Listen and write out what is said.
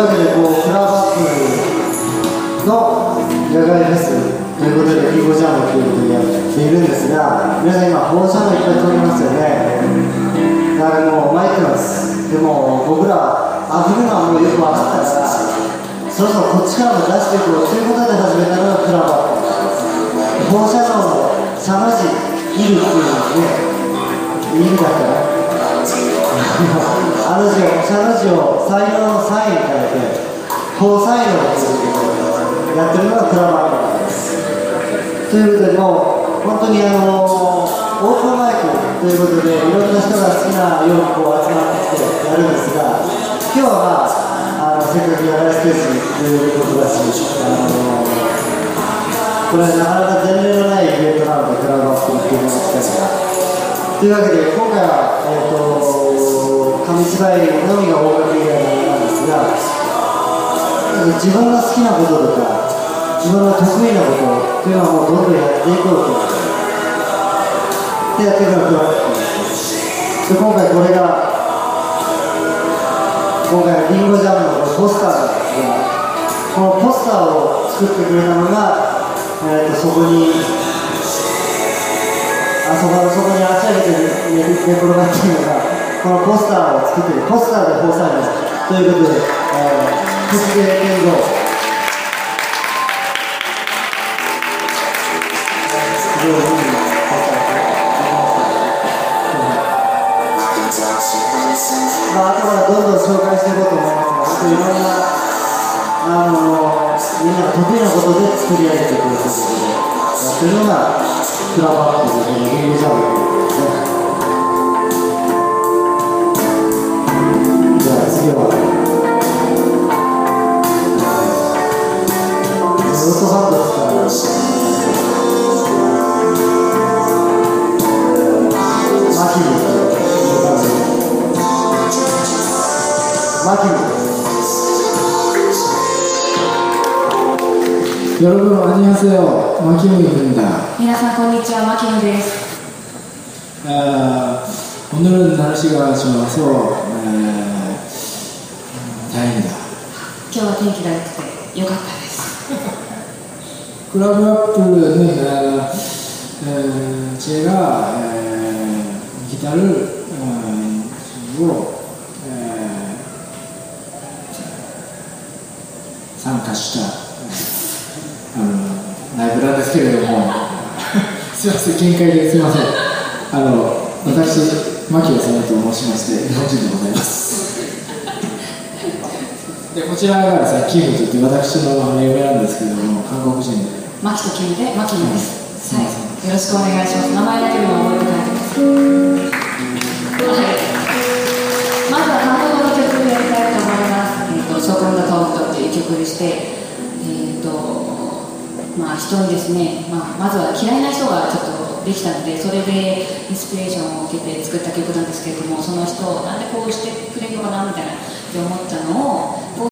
わけでこうクラワーバッグの野外フェスということでキーボジャームということでやっているんですが皆さん今放射能いっぱい飛りますよね。だからもう参ってます。でも僕らあふるのはもうよく分かったからそろそろこっちからも出していこうということで始めたのがあの字を、社の字を採用のサインに変えて、高才能ということでやってるのがクラバーなんです。ということで、もう本当にあのオープンマイクということで、いろんな人が好きなようにこう集まってきてやるんですが、今日はまあ、あのせっかく野外ステージということだし、あのこれはなかなか前例のないイベントなので、クラブアップに来てもらったというわけで、今回は、えー、と紙芝居のみが大掛けなんですが、自分が好きなこととか、自分が得意なことというのはもうどんどんやっていこうと。でやっていくのがで。今回これが、今回のリンゴジャムのポスターなんですが、このポスターを作ってくれたのが、えー、とそこにあそこのそこに足上げて寝寝転がっているのがこのポスターを作っているポスターで放送ですということで、えー、福重健三すごいいいポスターまあ、後からどんどん紹介していこうと思いますが、いろんな、あのみんな得意なことで作り上げていくということで、やってるのが、クラブアップというリングジャムということです。 マキミです。 여러분 안녕하세요. 마키모입니다. 皆さんこんにちは、マキノです。 아, 오늘은 날씨가 좋아서 에, 음, 다행이다. 今日は天気が良くて良かったです。 클라브아프는 에, 에, 제가 에, 기타를 어, 参加したあのライブなんですけれどもすいません見解ですいませんあの私牧野さんと申しまして日本人でございますでこちらがですねキムといって私のあの嫁なんですけれども韓国人でマキとキムでマキノです。すいまはい。よろしくお願いします。名前だけでも覚えて帰ってください。はい。ークという曲でして、えー、と、まあ人にですね、まあ、まずは嫌いな人がちょっとできたので、それでインスピレーションを受けて作った曲なんですけれども、その人をなんでこうしてくれるのかなみたいなって思ったのを、